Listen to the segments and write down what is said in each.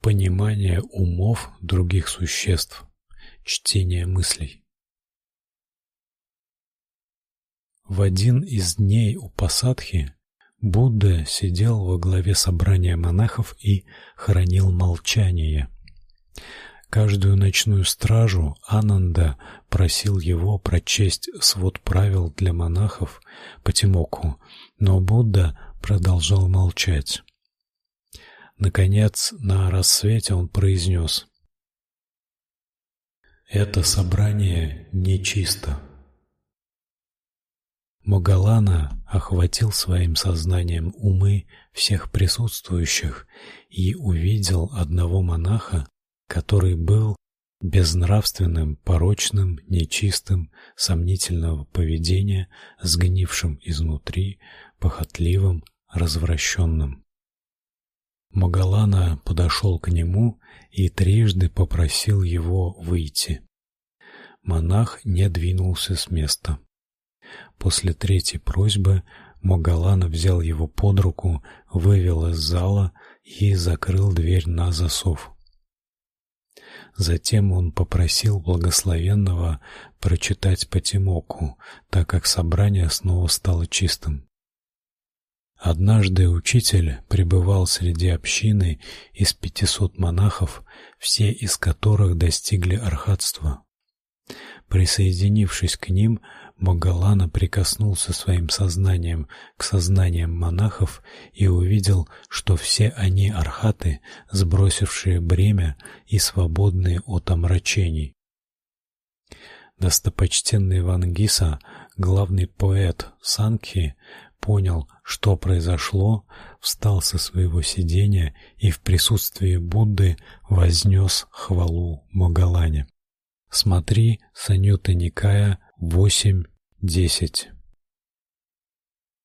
понимание умов других существ, чтение мыслей. В один из дней у Пасадхи Будда сидел во главе собрания монахов и хранил молчание. Каждую ночную стражу Ананда просил его прочесть свод правил для монахов по Тимоку, но Будда продолжал молчать. Наконец, на рассвете он произнес: "Это собрание нечисто". Могалана охватил своим сознанием умы всех присутствующих и увидел одного монаха, который был безнравственным, порочным, нечистым, сомнительного поведения, сгнившим изнутри, похотливым, развращенным. Магалана подошел к нему и трижды попросил его выйти. Монах не двинулся с места. После третьей просьбы Магалана взял его под руку, вывел из зала и закрыл дверь на засов. Затем он попросил благословенного прочитать Патимоку, так как собрание снова стало чистым. Однажды учитель пребывал среди общины из пятисот монахов, все из которых достигли архатства. Присоединившись к ним, Могалана прикоснулся своим сознанием к сознаниям монахов и увидел, что все они архаты, сбросившие бремя и свободные от омрачений. Достопочтенный Вангиса, главный поэт Санкхи, понял, что произошло, встал со своего сидения и в присутствии Будды вознес хвалу Могалане. Смотри Санюта Никая 8.10.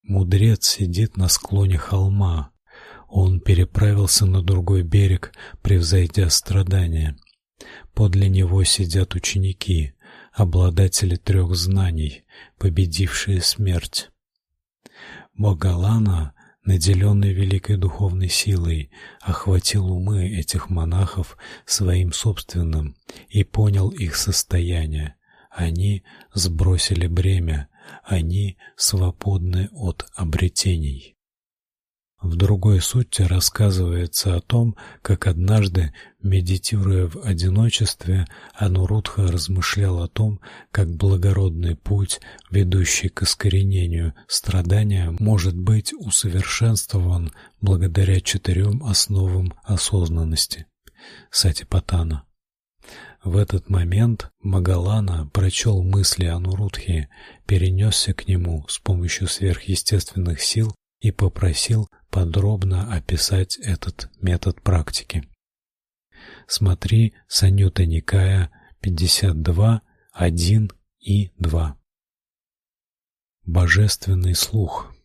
Мудрец сидит на склоне холма. Он переправился на другой берег, превзойдя страдания. Подле него сидят ученики, обладатели трех знаний, победившие смерть. Могалана наделенный великой духовной силой, охватил умы этих монахов своим собственным и понял их состояние. Они сбросили бремя, они свободны от обретений. В другой сутте рассказывается о том, как однажды, медитируя в одиночестве, Анурудха размышлял о том, как благородный путь, ведущий к искоренению страдания, может быть усовершенствован благодаря четырем основам осознанности. Сатипатана. В этот момент Магалана прочел мысли Анурудхи, перенесся к нему с помощью сверхъестественных сил и попросил подробно описать этот метод практики. Смотри Санюта Никая 52.1 и 2. Божественный слух.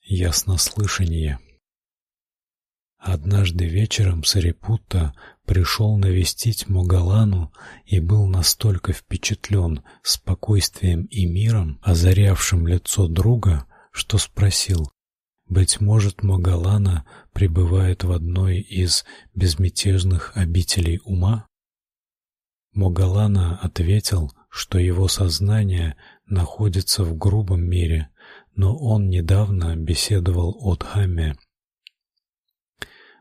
Яснослышание. Однажды вечером Сарипутта пришел навестить Могалану и был настолько впечатлен спокойствием и миром, озарявшим лицо друга, что спросил: быть может, Могалана пребывает в одной из безмятежных обителей ума? Могалана ответил, что его сознание находится в грубом мире, но он недавно беседовал о Дхамме.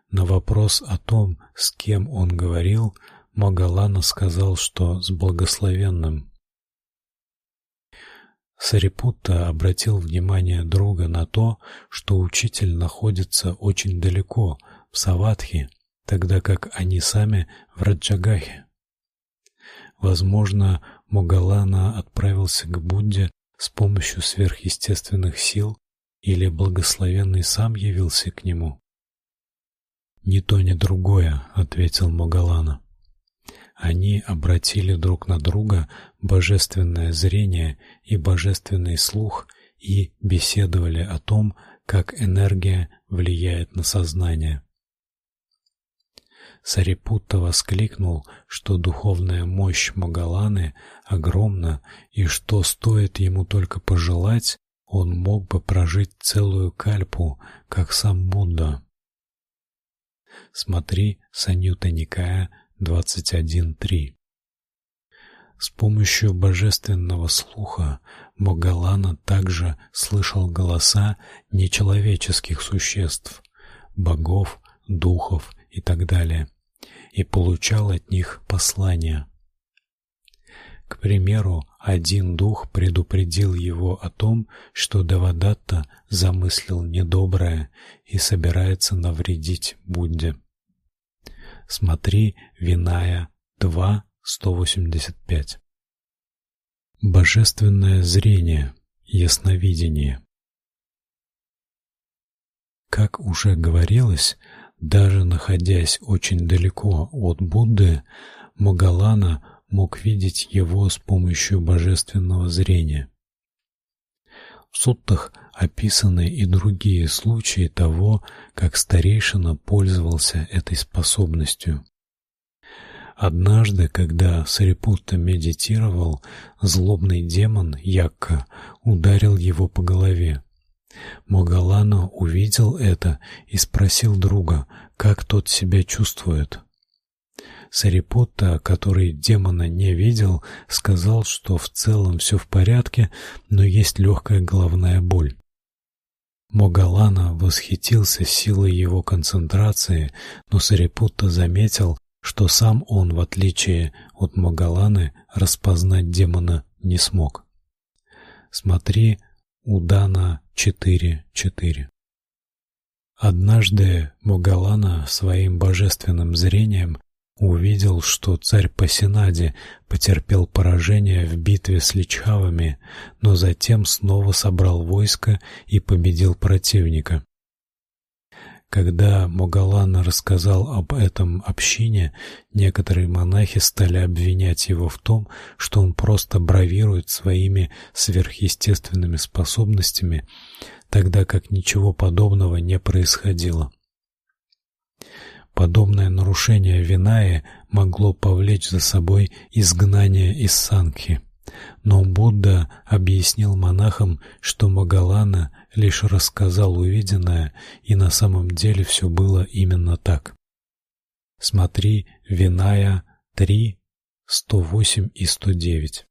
На вопрос о том, с кем он говорил, Могалана сказал, что с благословенным. Сарипутта обратил внимание друга на то, что учитель находится очень далеко, в Саватхи, тогда как они сами в Раджагахе. Возможно, Могалана отправился к Будде с помощью сверхъестественных сил или благословенный сам явился к нему. Ни то, ни другое, ответил Могалана. Они обратили друг на друга божественное зрение и божественный слух и беседовали о том, как энергия влияет на сознание. Сарипутта воскликнул, что духовная мощь Магаланы огромна и что стоит ему только пожелать, он мог бы прожить целую кальпу, как сам Будда. Смотри Санюта Никая 21.3. С помощью божественного слуха Могалана также слышал голоса нечеловеческих существ, богов, духов и так далее, и получал от них послания. К примеру, один дух предупредил его о том, что Девадатта замыслил недоброе и собирается навредить Будде. Смотри Виная 2.185. Божественное зрение, ясновидение. Как уже говорилось, даже находясь очень далеко от Будды, Могалана мог видеть его с помощью божественного зрения. В суттах описаны и другие случаи того, как старейшина пользовался этой способностью. Однажды, когда Сарипутта медитировал, злобный демон Якка ударил его по голове. Могалана увидел это и спросил друга, как тот себя чувствует. Сарипутта, который демона не видел, сказал, что в целом все в порядке, но есть легкая головная боль. Могалана восхитился силой его концентрации, но Сарипутта заметил, что сам он, в отличие от Могаланы, распознать демона не смог. Смотри Удана 4.4. Однажды Могалана своим божественным зрением увидел, что царь Пасинади потерпел поражение в битве с личхавами, но затем снова собрал войско и победил противника. Когда Могалана рассказал об этом общине, некоторые монахи стали обвинять его в том, что он просто бравирует своими сверхъестественными способностями, тогда как ничего подобного не происходило. Подобное нарушение Винаи могло повлечь за собой изгнание из Санхи. Но Будда объяснил монахам, что Магалана лишь рассказал увиденное, и на самом деле все было именно так. Смотри Виная 3 108 и 109.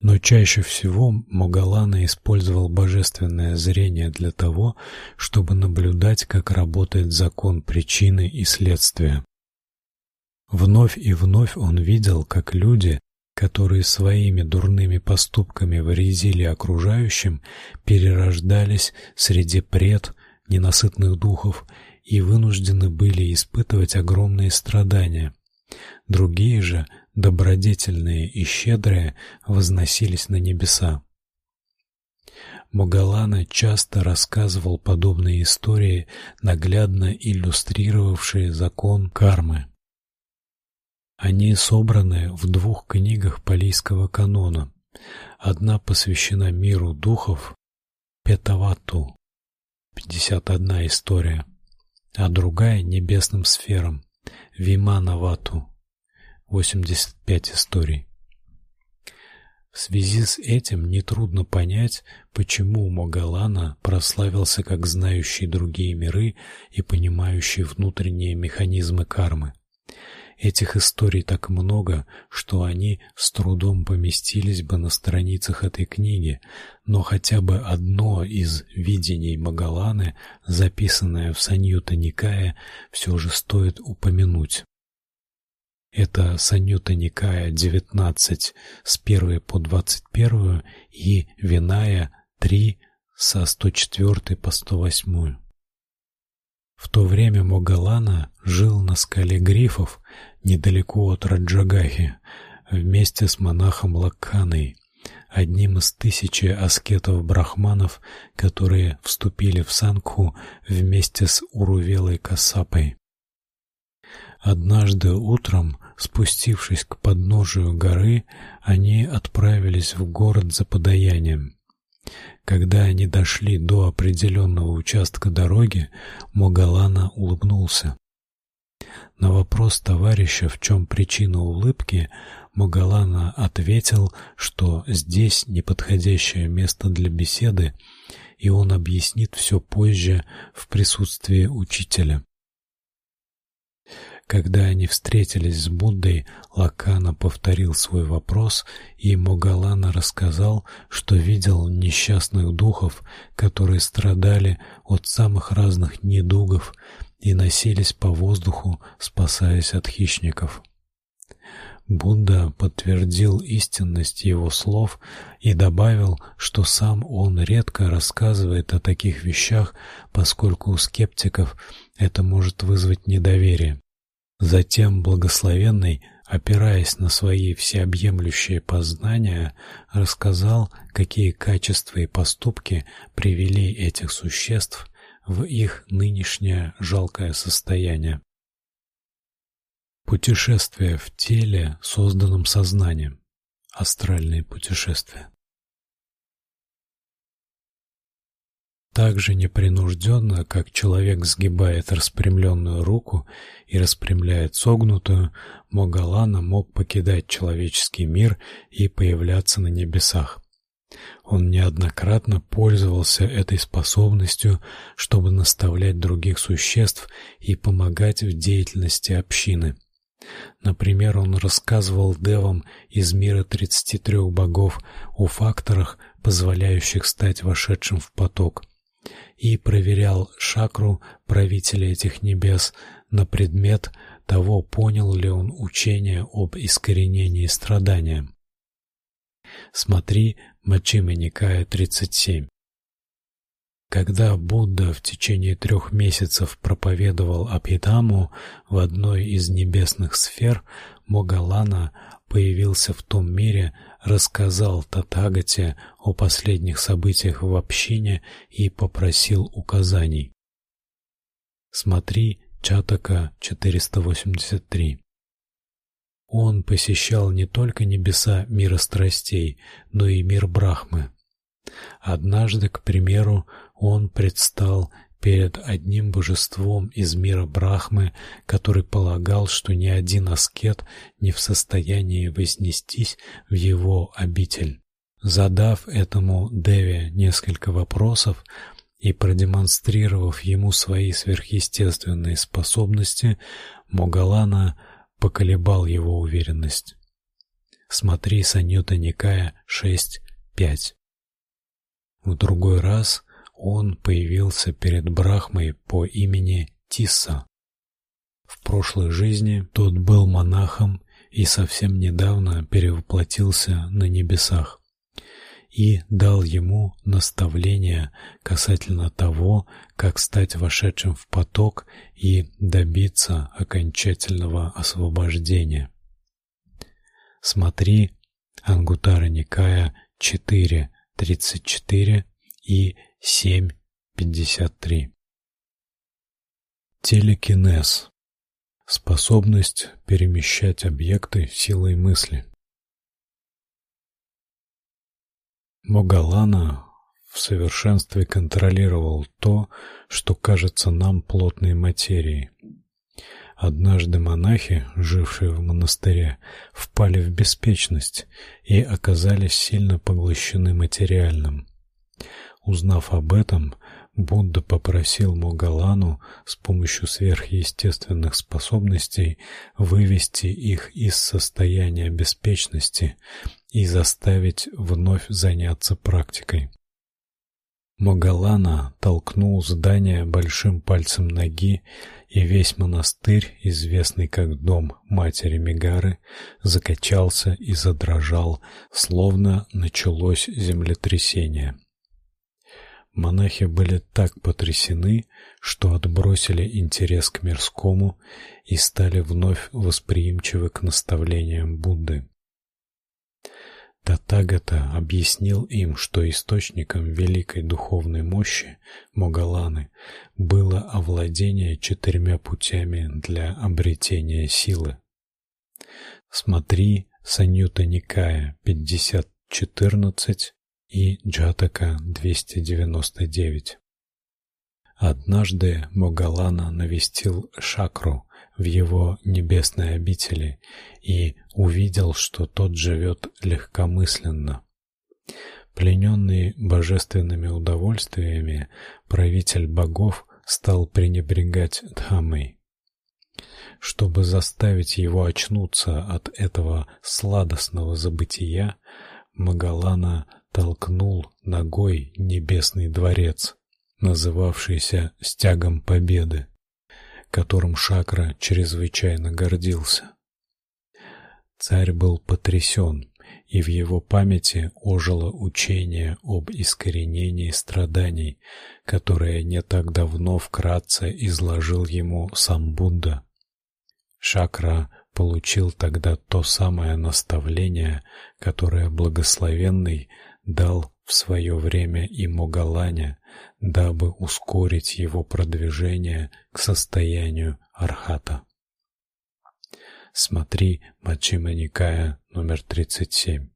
Но чаще всего Могалана использовал божественное зрение для того, чтобы наблюдать, как работает закон причины и следствия. Вновь и вновь он видел, как люди, которые своими дурными поступками вредили окружающим, перерождались среди пред ненасытных духов и вынуждены были испытывать огромные страдания. Другие же добродетельные и щедрые, возносились на небеса. Могалана часто рассказывал подобные истории, наглядно иллюстрировавшие закон кармы. Они собраны в двух книгах палийского канона. Одна посвящена миру духов, Петавату, 51 история, а другая небесным сферам, Виманавату, 85 историй. В связи с этим нетрудно понять, почему Могалана прославился как знающий другие миры и понимающий внутренние механизмы кармы. Этих историй так много, что они с трудом поместились бы на страницах этой книги, но хотя бы одно из видений Магаланы, записанное в Саньютта Никае, все же стоит упомянуть. Это Санюта Никая 19 с 1 по 21 и Виная 3 со 104 по 108. В то время Могалана жил на скале Грифов недалеко от Раджагахи вместе с монахом Лакханой, одним из тысячи аскетов-брахманов, которые вступили в Сангху вместе с Урувелой Кассапой. Однажды утром, спустившись к подножию горы, они отправились в город за подаянием. Когда они дошли до определенного участка дороги, Могалана улыбнулся. На вопрос товарища, в чем причина улыбки, Могалана ответил, что здесь неподходящее место для беседы, и он объяснит все позже в присутствии учителя. Когда они встретились с Буддой, Лакана повторил свой вопрос, и Могалана рассказал, что видел несчастных духов, которые страдали от самых разных недугов и носились по воздуху, спасаясь от хищников. Будда подтвердил истинность его слов и добавил, что сам он редко рассказывает о таких вещах, поскольку у скептиков это может вызвать недоверие. Затем благословенный, опираясь на свои всеобъемлющие познания, рассказал, какие качества и поступки привели этих существ в их нынешнее жалкое состояние. Путешествие в теле, созданном сознанием. Астральные путешествия. Так же непринужденно, как человек сгибает распрямленную руку и распрямляет согнутую, Могалана мог покидать человеческий мир и появляться на небесах. Он неоднократно пользовался этой способностью, чтобы наставлять других существ и помогать в деятельности общины. Например, он рассказывал девам из мира 33 богов о факторах, позволяющих стать вошедшим в поток, и проверял шакру правителя этих небес на предмет того, понял ли он учение об искоренении страдания. Смотри Маччхима Никая 37. Когда Будда в течение трех месяцев проповедовал Абхидхамму в одной из небесных сфер, Могалана появился в том мире, рассказал Татагате о последних событиях в общине и попросил указаний. Смотри Чатака 483. Он посещал не только небеса мира страстей, но и мир Брахмы. Однажды, к примеру, он предстал перед одним божеством из мира Брахмы, который полагал, что ни один аскет не в состоянии вознестись в его обитель. Задав этому деве несколько вопросов и продемонстрировав ему свои сверхъестественные способности, Могалана поколебал его уверенность. Смотри Саньютта Никая 6.5. В другой раз он появился перед Брахмой по имени Тисса. В прошлой жизни тот был монахом и совсем недавно перевоплотился на небесах и дал ему наставления касательно того, как стать вошедшим в поток и добиться окончательного освобождения. Смотри Ангутара Никая 4.34 и 7.53. Телекинез способность перемещать объекты силой мысли. Могалана в совершенстве контролировал то, что кажется нам плотной материей. Однажды монахи, жившие в монастыре, впали в беспечность и оказались сильно поглощены материальным. Узнав об этом, Будда попросил Могалану с помощью сверхъестественных способностей вывести их из состояния беспечности и заставить вновь заняться практикой. Могалана толкнул здание большим пальцем ноги, и весь монастырь, известный как дом матери Мегары, закачался и задрожал, словно началось землетрясение. Монахи были так потрясены, что отбросили интерес к мирскому и стали вновь восприимчивы к наставлениям Будды. Татагата объяснил им, что источником великой духовной мощи Могаланы было овладение четырьмя путями для обретения силы. Смотри Саньютта Никая 50.14 и Джатака 299. Однажды Могалана навестил Шакру в его небесной обители и увидел, что тот живет легкомысленно. Плененный божественными удовольствиями, правитель богов стал пренебрегать Дхаммой. чтобы заставить его очнуться от этого сладостного забытия, Магалана толкнул ногой небесный дворец, называвшийся Стягом Победы, которым Шакра чрезвычайно гордился. Царь был потрясен, и в его памяти ожило учение об искоренении страданий, которое не так давно вкратце изложил ему сам Будда. Шакра получил тогда то самое наставление, которое благословенный дал в свое время и Могалане, дабы ускорить его продвижение к состоянию архата. Смотри Маччхима Никая номер 37.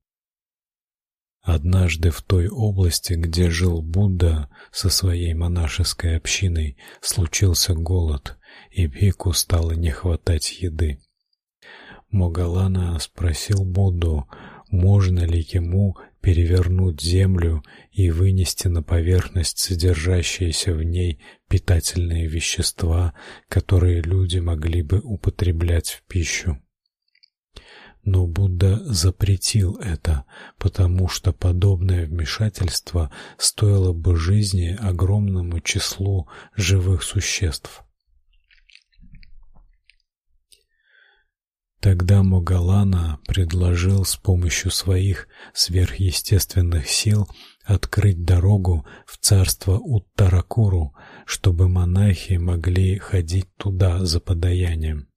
Однажды в той области, где жил Будда со своей монашеской общиной, случился голод, и Бхикку стало не хватать еды. Могалана спросил Будду, можно ли ему перевернуть землю и вынести на поверхность содержащиеся в ней питательные вещества, которые люди могли бы употреблять в пищу. Но Будда запретил это, потому что подобное вмешательство стоило бы жизни огромному числу живых существ. Тогда Могалана предложил с помощью своих сверхъестественных сил открыть дорогу в царство Уттаракуру, чтобы монахи могли ходить туда за подаянием.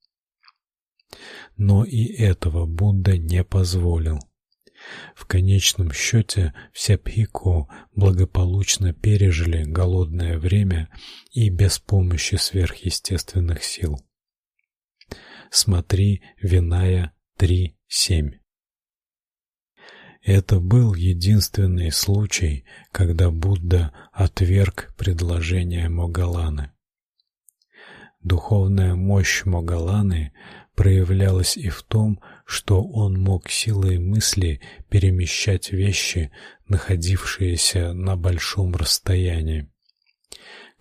Но и этого Будда не позволил. В конечном счете все пхикку благополучно пережили голодное время и без помощи сверхъестественных сил. Смотри Виная 3.7. Это был единственный случай, когда Будда отверг предложение Могаланы. Духовная мощь Могаланы проявлялась и в том, что он мог силой мысли перемещать вещи, находившиеся на большом расстоянии.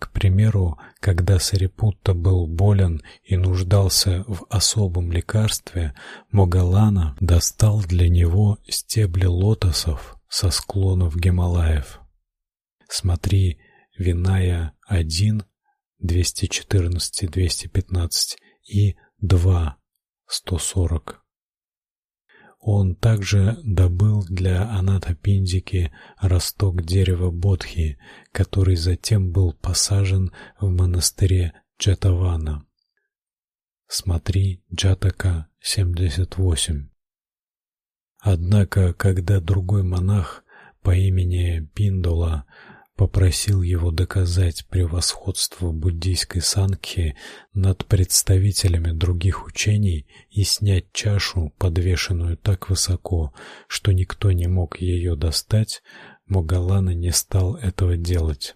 К примеру, когда Сарипутта был болен и нуждался в особом лекарстве, Могалана достал для него стебли лотосов со склонов Гималаев. Смотри Виная 1 214-215 и 2 140. Он также добыл для Анатапиндики росток дерева бодхи, который затем был посажен в монастыре Джатавана. Смотри Джатака 78. Однако, когда другой монах по имени Пиндола попросил его доказать превосходство буддийской сангхи над представителями других учений и снять чашу, подвешенную так высоко, что никто не мог ее достать, Могалана не стал этого делать.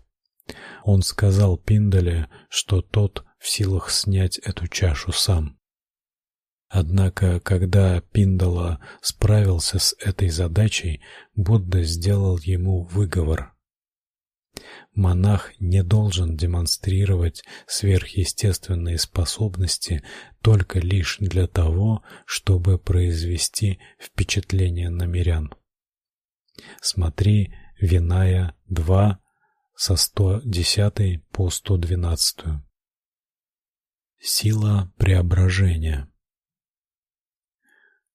Он сказал Пиндале, что тот в силах снять эту чашу сам. Однако, когда Пиндала справился с этой задачей, Будда сделал ему выговор. Монах не должен демонстрировать сверхъестественные способности только лишь для того, чтобы произвести впечатление на мирян. Смотри Виная 2 со 110 по 112. Сила преображения.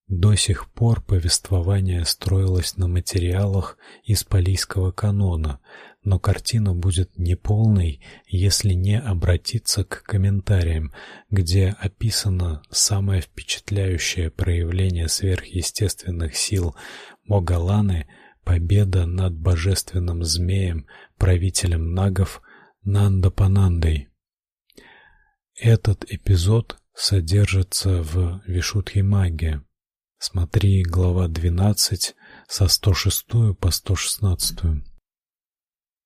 До сих пор повествование строилось на материалах из палийского канона, но картина будет неполной, если не обратиться к комментариям, где описано самое впечатляющее проявление сверхъестественных сил Могаланы победа над божественным змеем, правителем нагов Нандапанандой. Этот эпизод содержится в Вишудхимагге. Смотри глава 12 со 106 по 116.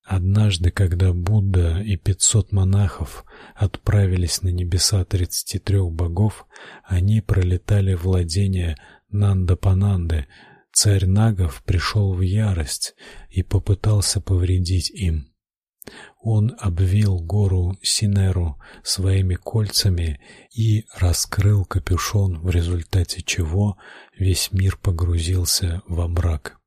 Однажды, когда Будда и 500 монахов отправились на небеса 33 богов, они пролетали владения Нандапананды. Царь нагов пришел в ярость и попытался повредить им. он обвил гору Синеру своими кольцами и раскрыл капюшон, в результате чего весь мир погрузился во мрак.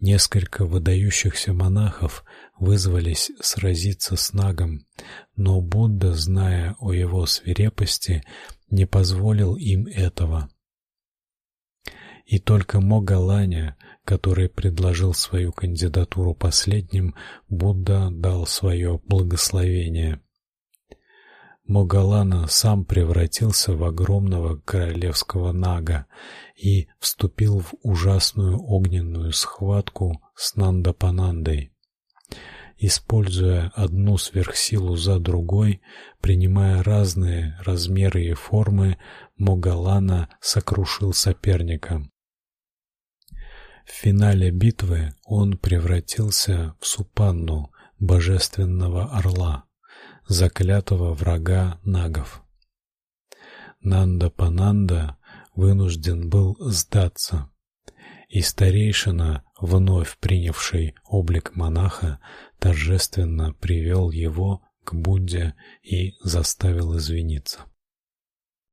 Несколько выдающихся монахов вызвались сразиться с Нагом, но Будда, зная о его свирепости, не позволил им этого. И только Могаланя, который предложил свою кандидатуру последним, Будда дал свое благословение. Могалана сам превратился в огромного королевского нага и вступил в ужасную огненную схватку с Нандапанандой. Используя одну сверхсилу за другой, принимая разные размеры и формы, Могалана сокрушил соперника. В финале битвы он превратился в Супанну, божественного орла, заклятого врага нагов. Нанда-Пананда вынужден был сдаться, и старейшина, вновь принявший облик монаха, торжественно привел его к Будде и заставил извиниться.